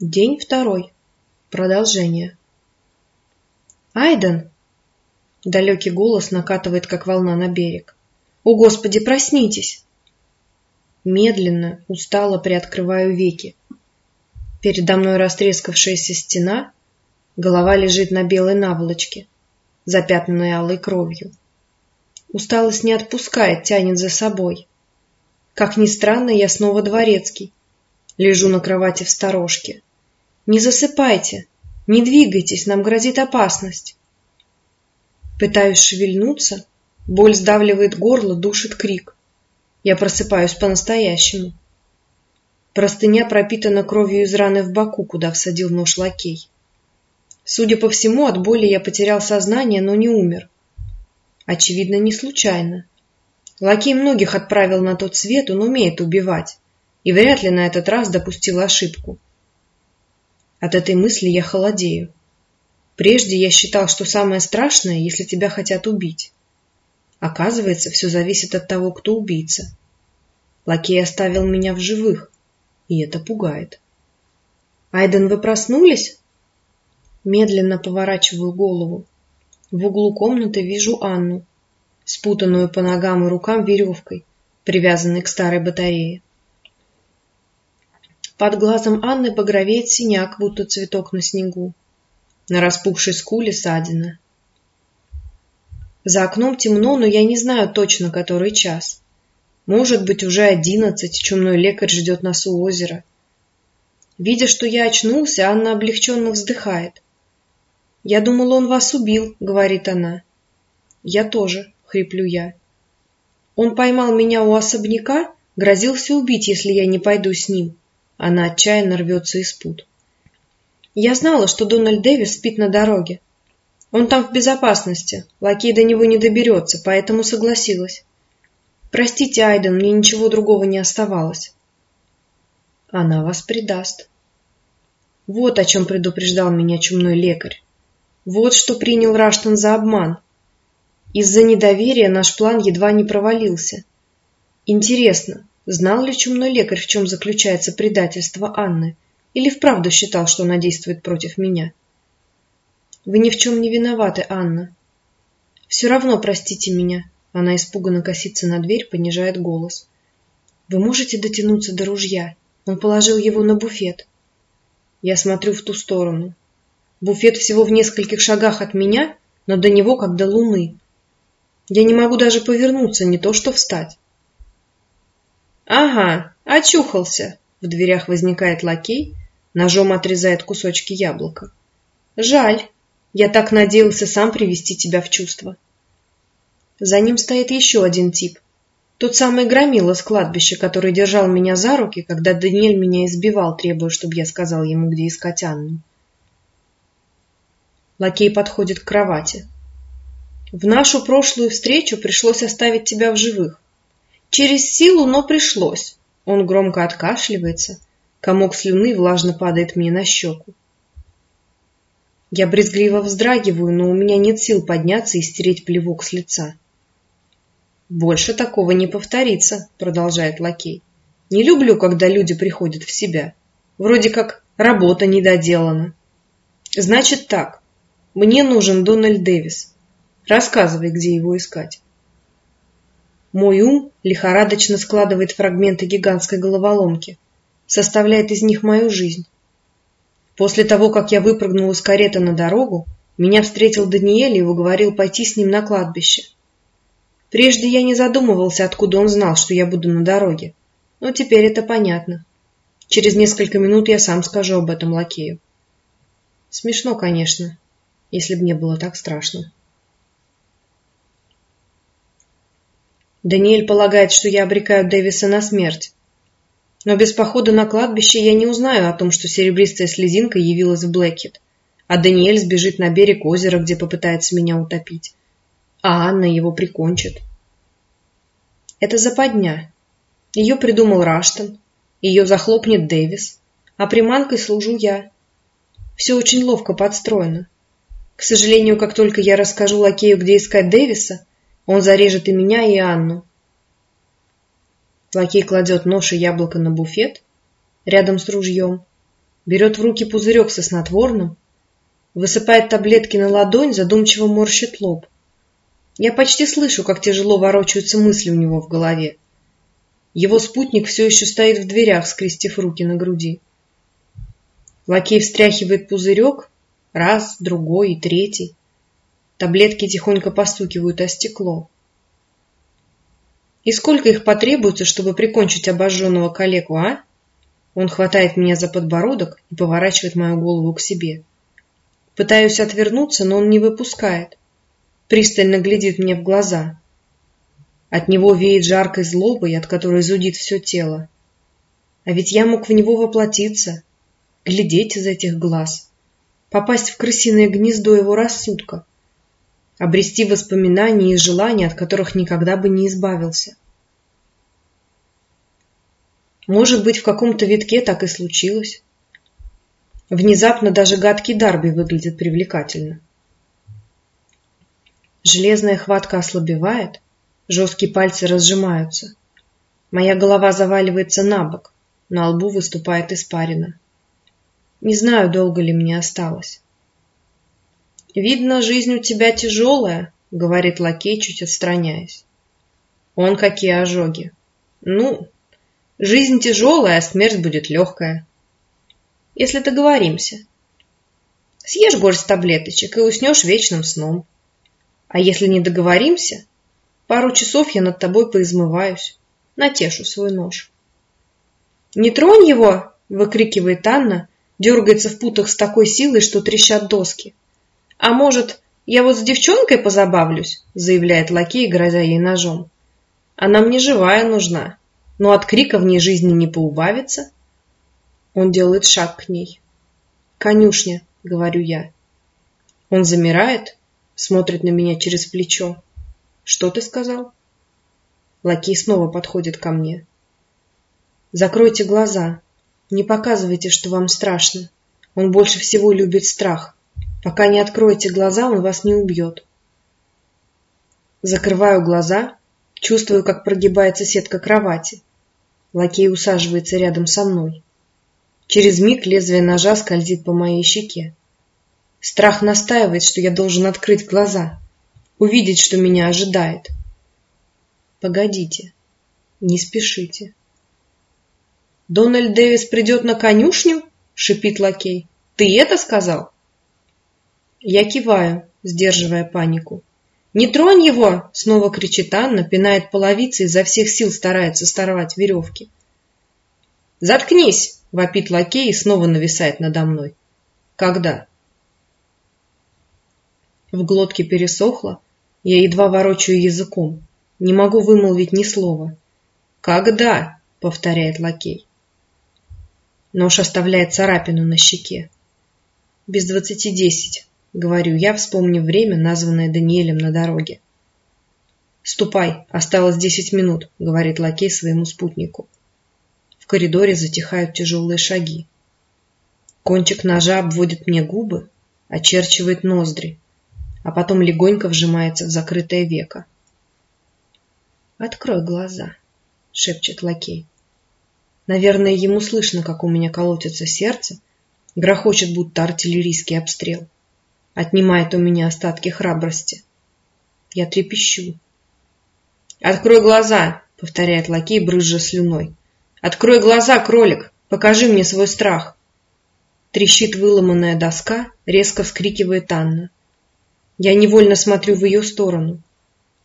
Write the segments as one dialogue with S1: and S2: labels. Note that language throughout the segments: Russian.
S1: День второй. Продолжение. «Айден!» Далекий голос накатывает, как волна на берег. «О, Господи, проснитесь!» Медленно, устало приоткрываю веки. Передо мной растрескавшаяся стена, голова лежит на белой наволочке, запятнанной алой кровью. Усталость не отпускает, тянет за собой. Как ни странно, я снова дворецкий. Лежу на кровати в сторожке. Не засыпайте, не двигайтесь, нам грозит опасность. Пытаюсь шевельнуться, боль сдавливает горло, душит крик. Я просыпаюсь по-настоящему. Простыня пропитана кровью из раны в боку, куда всадил нож лакей. Судя по всему, от боли я потерял сознание, но не умер. Очевидно, не случайно. Лакей многих отправил на тот свет, он умеет убивать, и вряд ли на этот раз допустил ошибку. От этой мысли я холодею. Прежде я считал, что самое страшное, если тебя хотят убить. Оказывается, все зависит от того, кто убийца. Лакей оставил меня в живых, и это пугает. «Айден, вы проснулись?» Медленно поворачиваю голову. В углу комнаты вижу Анну, спутанную по ногам и рукам веревкой, привязанной к старой батарее. Под глазом Анны багровеет синяк, будто цветок на снегу. На распухшей скуле ссадина. За окном темно, но я не знаю точно, который час. Может быть, уже одиннадцать, чумной лекарь ждет нас у озера. Видя, что я очнулся, Анна облегченно вздыхает. «Я думала, он вас убил», — говорит она. «Я тоже», — хриплю я. «Он поймал меня у особняка, грозился убить, если я не пойду с ним. Она отчаянно рвется из пут. Я знала, что Дональд Дэвис спит на дороге. Он там в безопасности, лакей до него не доберется, поэтому согласилась. Простите, Айден, мне ничего другого не оставалось. Она вас предаст. Вот о чем предупреждал меня чумной лекарь. Вот что принял Раштон за обман. Из-за недоверия наш план едва не провалился. Интересно, Знал ли чумной лекарь, в чем заключается предательство Анны? Или вправду считал, что она действует против меня? Вы ни в чем не виноваты, Анна. Все равно простите меня. Она испуганно косится на дверь, понижает голос. Вы можете дотянуться до ружья? Он положил его на буфет. Я смотрю в ту сторону. Буфет всего в нескольких шагах от меня, но до него как до луны. Я не могу даже повернуться, не то что встать. «Ага, очухался!» В дверях возникает лакей, ножом отрезает кусочки яблока. «Жаль, я так надеялся сам привести тебя в чувство». За ним стоит еще один тип. Тот самый громила с кладбища, который держал меня за руки, когда Даниэль меня избивал, требуя, чтобы я сказал ему, где искать Анну. Лакей подходит к кровати. В нашу прошлую встречу пришлось оставить тебя в живых. Через силу, но пришлось. Он громко откашливается. Комок слюны влажно падает мне на щеку. Я брезгливо вздрагиваю, но у меня нет сил подняться и стереть плевок с лица. «Больше такого не повторится», — продолжает лакей. «Не люблю, когда люди приходят в себя. Вроде как работа недоделана». «Значит так. Мне нужен Дональд Дэвис. Рассказывай, где его искать». Мой ум лихорадочно складывает фрагменты гигантской головоломки, составляет из них мою жизнь. После того, как я выпрыгнул из кареты на дорогу, меня встретил Даниэль и уговорил пойти с ним на кладбище. Прежде я не задумывался, откуда он знал, что я буду на дороге. Но теперь это понятно. Через несколько минут я сам скажу об этом лакею. Смешно, конечно, если бы не было так страшно. Даниэль полагает, что я обрекаю Дэвиса на смерть. Но без похода на кладбище я не узнаю о том, что серебристая слезинка явилась в Блэкет, а Даниэль сбежит на берег озера, где попытается меня утопить, а Анна его прикончит. Это западня. Ее придумал Раштон, ее захлопнет Дэвис, а приманкой служу я. Все очень ловко подстроено. К сожалению, как только я расскажу лакею, где искать Дэвиса, он зарежет и меня, и Анну. Лакей кладет нож и яблоко на буфет рядом с ружьем, берет в руки пузырек со снотворным, высыпает таблетки на ладонь, задумчиво морщит лоб. Я почти слышу, как тяжело ворочаются мысли у него в голове. Его спутник все еще стоит в дверях, скрестив руки на груди. Лакей встряхивает пузырек, раз, другой и третий. Таблетки тихонько постукивают о стекло. И сколько их потребуется, чтобы прикончить обожженного коллегу, а? Он хватает меня за подбородок и поворачивает мою голову к себе. Пытаюсь отвернуться, но он не выпускает. Пристально глядит мне в глаза. От него веет жаркой злобой, от которой зудит все тело. А ведь я мог в него воплотиться, глядеть из этих глаз, попасть в крысиное гнездо его рассудка, обрести воспоминания и желания, от которых никогда бы не избавился. Может быть, в каком-то витке так и случилось. Внезапно даже гадкий Дарби выглядит привлекательно. Железная хватка ослабевает, жесткие пальцы разжимаются. Моя голова заваливается на бок, на лбу выступает испарина. Не знаю, долго ли мне осталось. «Видно, жизнь у тебя тяжелая», — говорит лакей, чуть отстраняясь. «Он какие ожоги!» «Ну, жизнь тяжелая, а смерть будет легкая. Если договоримся. Съешь горсть таблеточек и уснешь вечным сном. А если не договоримся, пару часов я над тобой поизмываюсь, натешу свой нож». «Не тронь его!» — выкрикивает Анна, дергается в путах с такой силой, что трещат доски. «А может, я вот с девчонкой позабавлюсь?» — заявляет лакей, грозя ей ножом. «Она мне живая нужна, но от крика в ней жизни не поубавится». Он делает шаг к ней. «Конюшня», — говорю я. Он замирает, смотрит на меня через плечо. «Что ты сказал?» Лакей снова подходит ко мне. «Закройте глаза», не показывайте, что вам страшно. Он больше всего любит страх. Пока не откроете глаза, он вас не убьет. Закрываю глаза, чувствую, как прогибается сетка кровати. Лакей усаживается рядом со мной. Через миг лезвие ножа скользит по моей щеке. Страх настаивает, что я должен открыть глаза, увидеть, что меня ожидает. Погодите, не спешите. Дональд Дэвис придет на конюшню? шипит лакей. Ты это сказал? Я киваю, сдерживая панику. «Не тронь его!» — снова кричит Анна, пинает половицы и изо всех сил старается сорвать веревки. «Заткнись!» — вопит лакей и снова нависает надо мной. «Когда?» В глотке пересохло, я едва ворочаю языком, не могу вымолвить ни слова. «Когда?» — повторяет лакей. Нож оставляет царапину на щеке. «Без двадцати десять», — говорю я, вспомнив время, названное Даниэлем на дороге. «Ступай, осталось десять минут», — говорит лакей своему спутнику. В коридоре затихают тяжелые шаги. Кончик ножа обводит мне губы, очерчивает ноздри, а потом легонько вжимается в закрытое веко. «Открой глаза», — шепчет лакей. Наверное, ему слышно, как у меня колотится сердце, грохочет, будто артиллерийский обстрел. Отнимает у меня остатки храбрости. Я трепещу. «Открой глаза!» — повторяет лакей, брызжа слюной. «Открой глаза, кролик! Покажи мне свой страх!» Трещит выломанная доска, резко вскрикивает Анна. Я невольно смотрю в ее сторону.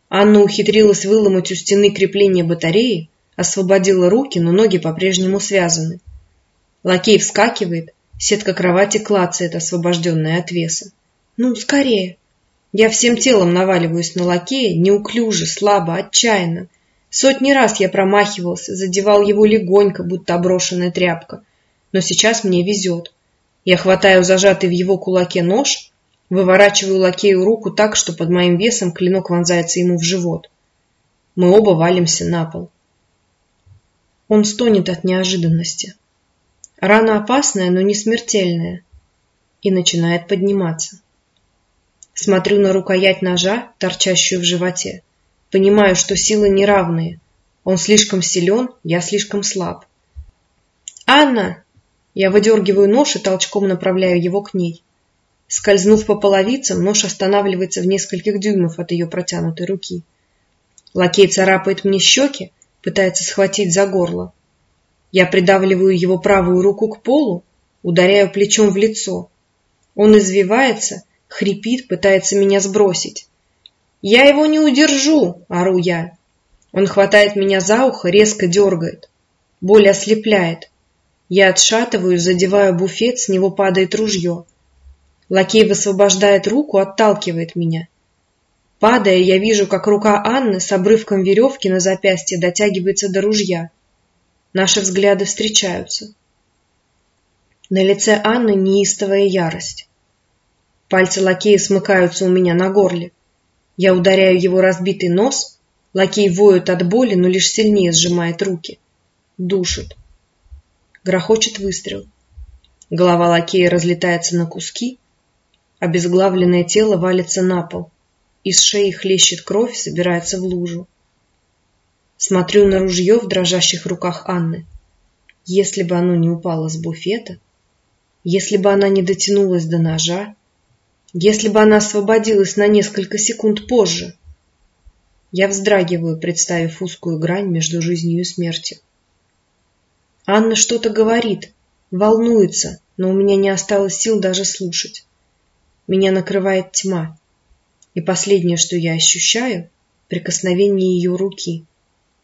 S1: Анна ухитрилась выломать у стены крепление батареи, Освободила руки, но ноги по-прежнему связаны. Лакей вскакивает, сетка кровати клацает, освобожденная от веса. «Ну, скорее!» Я всем телом наваливаюсь на лакея, неуклюже, слабо, отчаянно. Сотни раз я промахивался, задевал его легонько, будто оброшенная тряпка. Но сейчас мне везет. Я хватаю зажатый в его кулаке нож, выворачиваю лакею руку так, что под моим весом клинок вонзается ему в живот. Мы оба валимся на пол. Он стонет от неожиданности. Рана опасная, но не смертельная. И начинает подниматься. Смотрю на рукоять ножа, торчащую в животе. Понимаю, что силы неравные. Он слишком силен, я слишком слаб. «Анна!» Я выдергиваю нож и толчком направляю его к ней. Скользнув по половицам, нож останавливается в нескольких дюймов от ее протянутой руки. Лакей царапает мне щеки, пытается схватить за горло. Я придавливаю его правую руку к полу, ударяю плечом в лицо. Он извивается, хрипит, пытается меня сбросить. «Я его не удержу!» – ору я. Он хватает меня за ухо, резко дергает. Боль ослепляет. Я отшатываюсь, задеваю буфет, с него падает ружье. Лакей высвобождает руку, отталкивает меня. Падая, я вижу, как рука Анны с обрывком веревки на запястье дотягивается до ружья. Наши взгляды встречаются. На лице Анны неистовая ярость. Пальцы лакея смыкаются у меня на горле. Я ударяю его разбитый нос. Лакей воет от боли, но лишь сильнее сжимает руки. Душит. Грохочет выстрел. Голова лакея разлетается на куски. Обезглавленное тело валится на пол. Из шеи хлещет кровь, собирается в лужу. Смотрю на ружье в дрожащих руках Анны. Если бы оно не упало с буфета, если бы она не дотянулась до ножа, если бы она освободилась на несколько секунд позже. Я вздрагиваю, представив узкую грань между жизнью и смертью. Анна что-то говорит, волнуется, но у меня не осталось сил даже слушать. Меня накрывает тьма и последнее, что я ощущаю, прикосновение ее руки,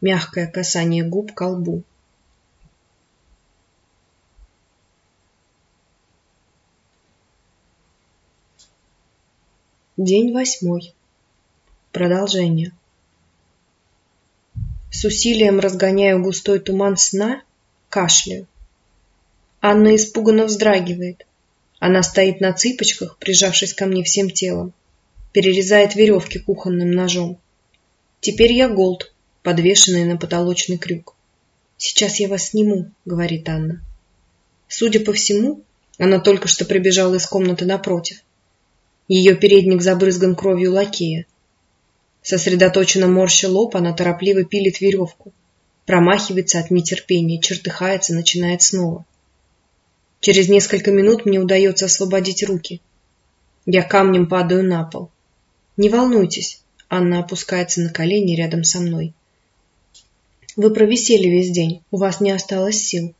S1: мягкое касание губ к лбу. День восьмой. Продолжение. С усилием разгоняю густой туман сна, кашляю. Анна испуганно вздрагивает. Она стоит на цыпочках, прижавшись ко мне всем телом перерезает веревки кухонным ножом. Теперь я голд, подвешенный на потолочный крюк. «Сейчас я вас сниму», — говорит Анна. Судя по всему, она только что прибежала из комнаты напротив. Ее передник забрызган кровью лакея. Сосредоточенно морща лоб, она торопливо пилит веревку. Промахивается от нетерпения, чертыхается, начинает снова. Через несколько минут мне удается освободить руки. Я камнем падаю на пол. Не волнуйтесь, Анна опускается на колени рядом со мной. Вы провисели весь день, у вас не осталось сил.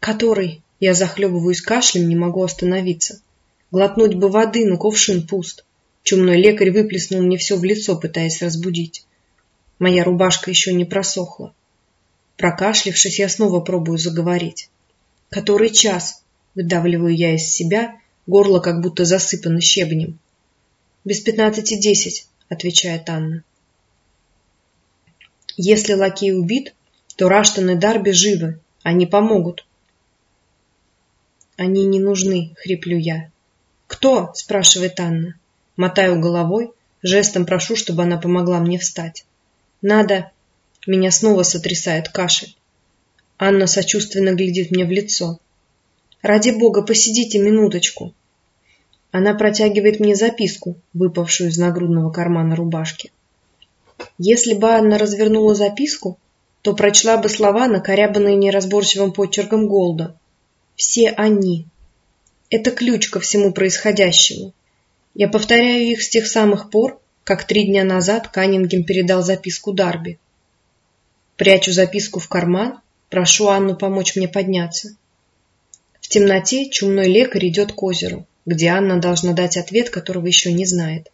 S1: Который? Я захлебываюсь кашлем, не могу остановиться. Глотнуть бы воды, но кувшин пуст. Чумной лекарь выплеснул мне все в лицо, пытаясь разбудить. Моя рубашка еще не просохла. Прокашлившись, я снова пробую заговорить. Который час? Выдавливаю я из себя, горло как будто засыпано щебнем. «Без пятнадцати десять», — отвечает Анна. «Если лакей убит, то Раштон и Дарби живы. Они помогут». «Они не нужны», — хриплю я. «Кто?» — спрашивает Анна. Мотаю головой, жестом прошу, чтобы она помогла мне встать. «Надо...» Меня снова сотрясает кашель. Анна сочувственно глядит мне в лицо. «Ради бога, посидите минуточку!» Она протягивает мне записку, выпавшую из нагрудного кармана рубашки. Если бы Анна развернула записку, то прочла бы слова, накорябанные неразборчивым почерком Голда. «Все они». Это ключ ко всему происходящему. Я повторяю их с тех самых пор, как три дня назад Каннингем передал записку Дарби. Прячу записку в карман, прошу Анну помочь мне подняться. В темноте чумной лекарь идет к озеру где Анна должна дать ответ, которого еще не знает.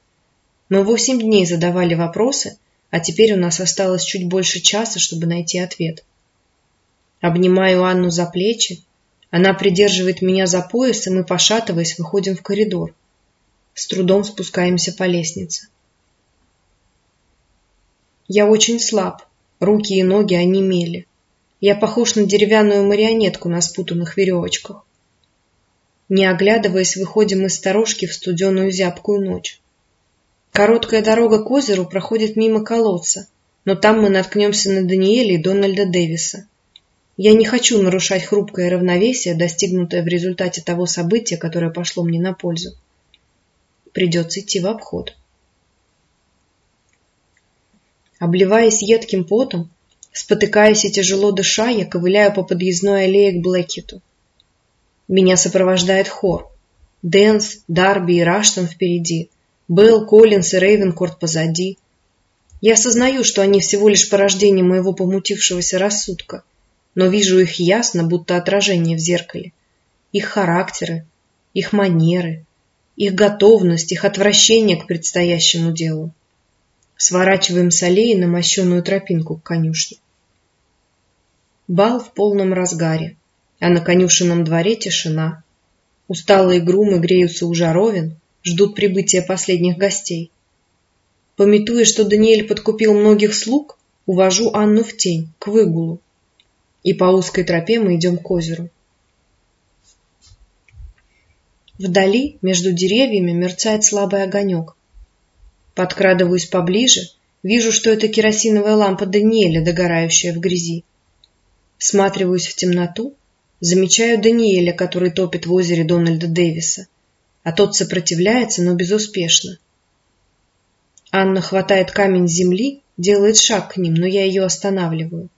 S1: Мы восемь дней задавали вопросы, а теперь у нас осталось чуть больше часа, чтобы найти ответ. Обнимаю Анну за плечи, она придерживает меня за пояс, и мы, пошатываясь, выходим в коридор. С трудом спускаемся по лестнице. Я очень слаб, руки и ноги онемели. Я похож на деревянную марионетку на спутанных веревочках. Не оглядываясь, выходим из сторожки в студеную зябкую ночь. Короткая дорога к озеру проходит мимо колодца, но там мы наткнемся на Даниэля и Дональда Дэвиса. Я не хочу нарушать хрупкое равновесие, достигнутое в результате того события, которое пошло мне на пользу. Придется идти в обход. Обливаясь едким потом, спотыкаясь и тяжело дыша, я ковыляю по подъездной аллее к Блэкхиту. Меня сопровождает хор. Дэнс, Дарби и Раштон впереди, Белл, Коллинс и Рейвенкорт позади. Я осознаю, что они всего лишь порождение моего помутившегося рассудка, но вижу их ясно, будто отражение в зеркале. Их характеры, их манеры, их готовность, их отвращение к предстоящему делу. Сворачиваем с аллеи на мощеную тропинку к конюшне. Бал в полном разгаре, а на конюшенном дворе тишина. Усталые грумы греются у жаровин, ждут прибытия последних гостей. Пометуя, что Даниэль подкупил многих слуг, увожу Анну в тень, к выгулу. И по узкой тропе мы идем к озеру. Вдали, между деревьями, мерцает слабый огонек. Подкрадываюсь поближе, вижу, что это керосиновая лампа Даниэля, догорающая в грязи. Всматриваюсь в темноту, замечаю Даниэля, который топит в озере Дональда Дэвиса, а тот сопротивляется, но безуспешно. Анна хватает камень с земли, делает шаг к ним, но я ее останавливаю.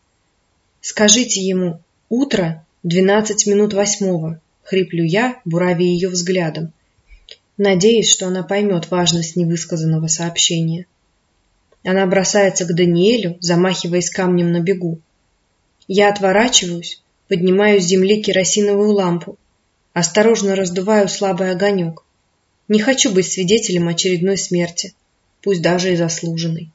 S1: «Скажите ему, утро, двенадцать минут восьмого», — хриплю я, буравя ее взглядом. Надеюсь, что она поймет важность невысказанного сообщения. Она бросается к Даниэлю, замахиваясь камнем на бегу. Я отворачиваюсь, поднимаю с земли керосиновую лампу, осторожно раздуваю слабый огонек. Не хочу быть свидетелем очередной смерти, пусть даже и заслуженной.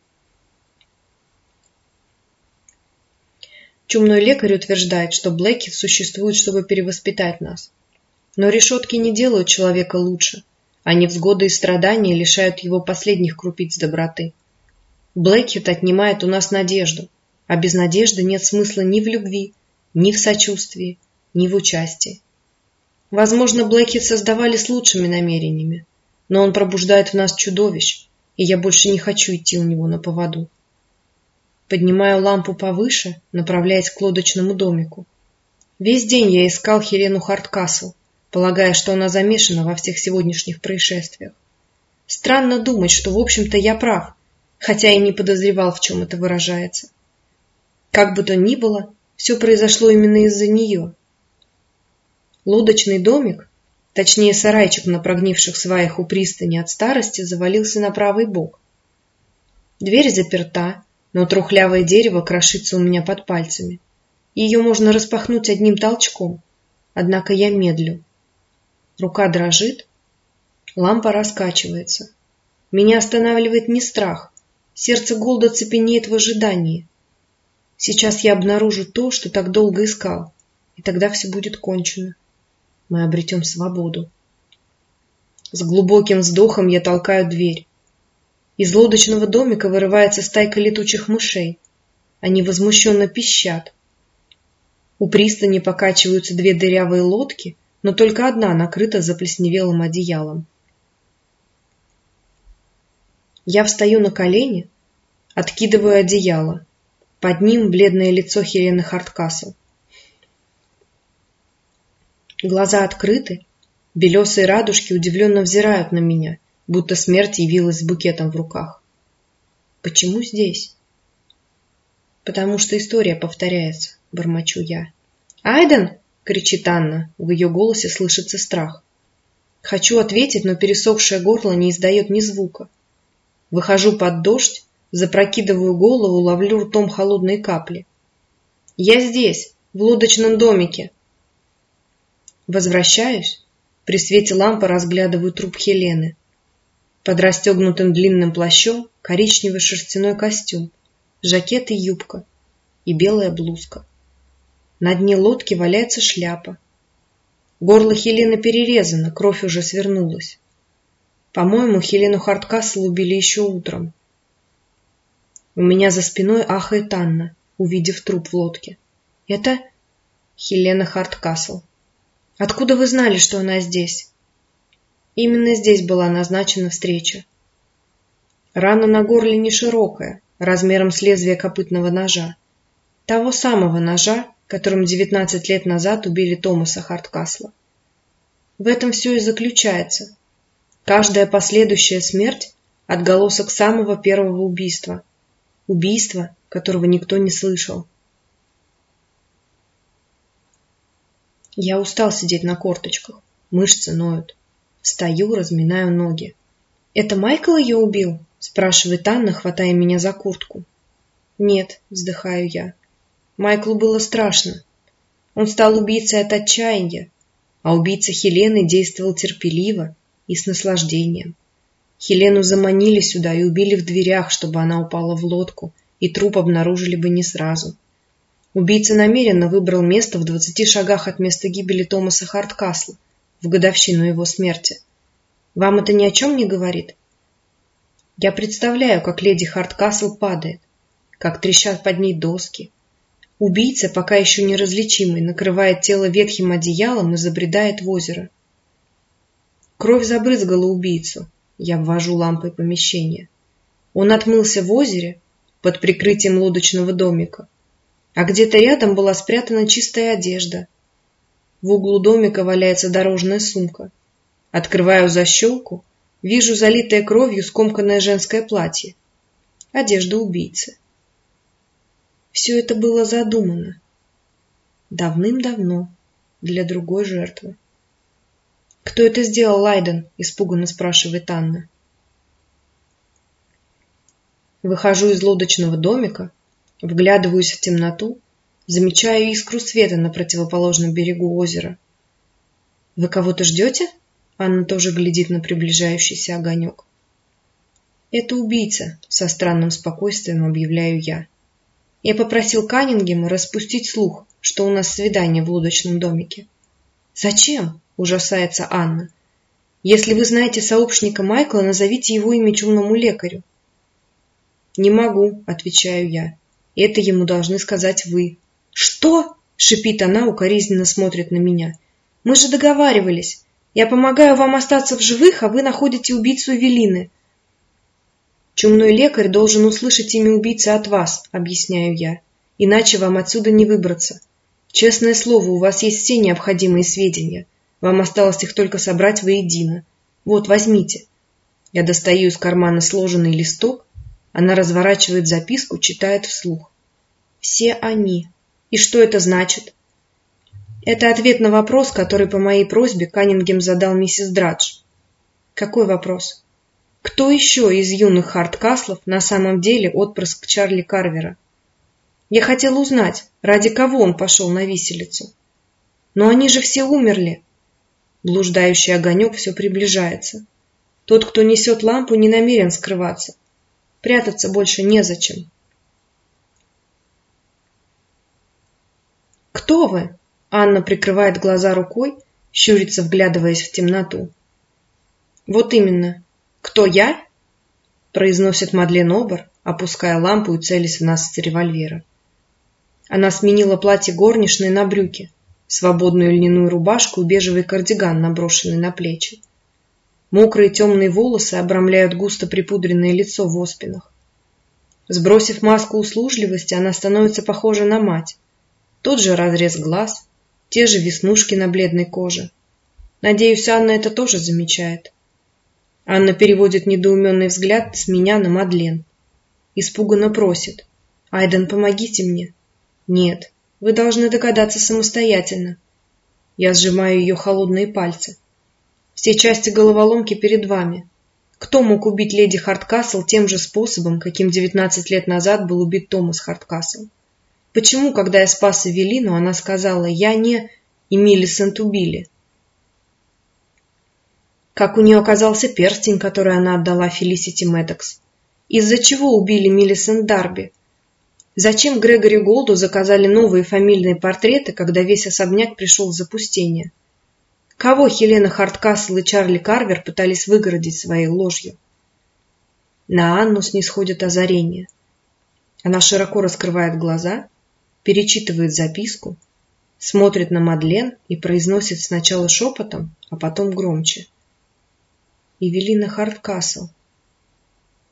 S1: Чумной лекарь утверждает, что Блэкет существует, чтобы перевоспитать нас. Но решетки не делают человека лучше, а невзгоды и страдания лишают его последних крупиц доброты. Блэкет отнимает у нас надежду, а без надежды нет смысла ни в любви, ни в сочувствии, ни в участии. Возможно, Блэкет создавали с лучшими намерениями, но он пробуждает в нас чудовищ, и я больше не хочу идти у него на поводу. Поднимаю лампу повыше, направляясь к лодочному домику. Весь день я искал Хелену Харткасл, полагая, что она замешана во всех сегодняшних происшествиях. Странно думать, что, в общем-то, я прав, хотя и не подозревал, в чем это выражается. Как бы то ни было, все произошло именно из-за нее. Лодочный домик, точнее сарайчик на прогнивших сваях у пристани от старости, завалился на правый бок. Дверь заперта, но трухлявое дерево крошится у меня под пальцами. Ее можно распахнуть одним толчком, однако я медлю. Рука дрожит, лампа раскачивается. Меня останавливает не страх, сердце Голда цепенеет в ожидании. Сейчас я обнаружу то, что так долго искал, и тогда все будет кончено. Мы обретем свободу. С глубоким вздохом я толкаю дверь. Из лодочного домика вырывается стайка летучих мышей. Они возмущенно пищат. У пристани покачиваются две дырявые лодки, но только одна накрыта заплесневелым одеялом. Я встаю на колени, откидываю одеяло. Под ним бледное лицо Хелены Харткасл. Глаза открыты, белесые радужки удивленно взирают на меня, будто смерть явилась с букетом в руках. Почему здесь? Потому что история повторяется, бормочу я. «Айден!» — кричит Анна, в ее голосе слышится страх. Хочу ответить, но пересохшее горло не издает ни звука. Выхожу под дождь, запрокидываю голову, ловлю ртом холодные капли. «Я здесь, в лодочном домике!» Возвращаюсь, при свете лампы разглядываю труп Хелены. Под расстегнутым длинным плащом коричневый шерстяной костюм, жакет и юбка и белая блузка. На дне лодки валяется шляпа. Горло Хелены перерезано, кровь уже свернулась. По-моему, Хелену Харткасл убили еще утром. У меня за спиной ахает Анна, увидев труп в лодке. Это Хелена Харткасл. Откуда вы знали, что она здесь? Именно здесь была назначена встреча. Рана на горле не широкая, размером с лезвия копытного ножа. Того самого ножа, которым 19 лет назад убили Томаса Харткасла. В этом все и заключается. Каждая последующая смерть – отголосок самого первого убийства. Убийства, которого никто не слышал. Я устал сидеть на корточках. Мышцы ноют. Стою, разминаю ноги. «Это Майкл ее убил?» – спрашивает Анна, хватая меня за куртку. «Нет», – вздыхаю я. Майклу было страшно. Он стал убийцей от отчаяния, а убийца Хелены действовал терпеливо и с наслаждением. Хелену заманили сюда и убили в дверях, чтобы она упала в лодку, и труп обнаружили бы не сразу. Убийца намеренно выбрал место в двадцати шагах от места гибели Томаса Харткасла в годовщину его смерти. Вам это ни о чем не говорит? Я представляю, как леди Харткасл падает, как трещат под ней доски. Убийца, пока еще неразличимый, накрывает тело ветхим одеялом и забредает в озеро. Кровь забрызгала убийцу. Я обвожу лампой помещение. Он отмылся в озере под прикрытием лодочного домика, а где-то рядом была спрятана чистая одежда. В углу домика валяется дорожная сумка. Открываю защелку, вижу залитое кровью скомканное женское платье. Одежда убийцы. Все это было задумано. Давным-давно для другой жертвы. «Кто это сделал, Лайден?» – испуганно спрашивает Анна. Выхожу из лодочного домика, вглядываюсь в темноту, замечаю искру света на противоположном берегу озера. «Вы кого-то ждете?» Анна тоже глядит на приближающийся огонек. «Это убийца», — со странным спокойствием объявляю я. Я попросил Каннингема распустить слух, что у нас свидание в лодочном домике. «Зачем?» ужасается Анна. Если вы знаете сообщника Майкла, назовите его имя чумному лекарю. Не могу, отвечаю я. Это ему должны сказать вы. Что? шипит она, укоризненно смотрит на меня. Мы же договаривались. Я помогаю вам остаться в живых, а вы находите убийцу Эвелины. Чумной лекарь должен услышать имя убийцы от вас, объясняю я. Иначе вам отсюда не выбраться. Честное слово, у вас есть все необходимые сведения. Вам осталось их только собрать воедино. Вот, возьмите. Я достаю из кармана сложенный листок. Она разворачивает записку, читает вслух. Все они. И что это значит? Это ответ на вопрос, который по моей просьбе Каннингем задал миссис Драдж. Какой вопрос? Кто еще из юных Харткаслов на самом деле отпрыск Чарли Карвера? Я хотел узнать, ради кого он пошел на виселицу. Но они же все умерли. Блуждающий огонек все приближается. Тот, кто несет лампу, не намерен скрываться. Прятаться больше незачем. «Кто вы?» Анна прикрывает глаза рукой, щурится, вглядываясь в темноту. «Вот именно. Кто я?» произносит Мадлен Обер, опуская лампу и целясь в нас с револьвера. Она сменила платье горничной на брюки, свободную льняную рубашку и бежевый кардиган, наброшенный на плечи. Мокрые темные волосы обрамляют густо припудренное лицо в оспинах. Сбросив маску услужливости, она становится похожа на мать. Тот же разрез глаз, те же веснушки на бледной коже. Надеюсь, Анна это тоже замечает. Анна переводит недоуменный взгляд с меня на Мадлен. Испуганно просит. «Айден, помогите мне». «Нет, вы должны догадаться самостоятельно. Я сжимаю ее холодные пальцы. Все части головоломки перед вами. Кто мог убить леди Харткасл тем же способом, каким 19 лет назад был убит Томас Харткасл? Почему, когда я спас Эвелину, она сказала «я не...» и Миллисент убили? Как у нее оказался перстень, который она отдала Фелисити Мэддокс? Из-за чего убили Миллисент Дарби? Зачем Грегори Голду заказали новые фамильные портреты, когда весь особняк пришел в запустение? Кого Хелена Харткасл и Чарли Карвер пытались выгородить своей ложью? На Анну снисходит озарение. Она широко раскрывает глаза, перечитывает записку, смотрит на Мадлен и произносит сначала шепотом, а потом громче. Эвелина Харткасл.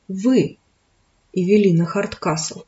S1: Вы, Эвелина Харткасл.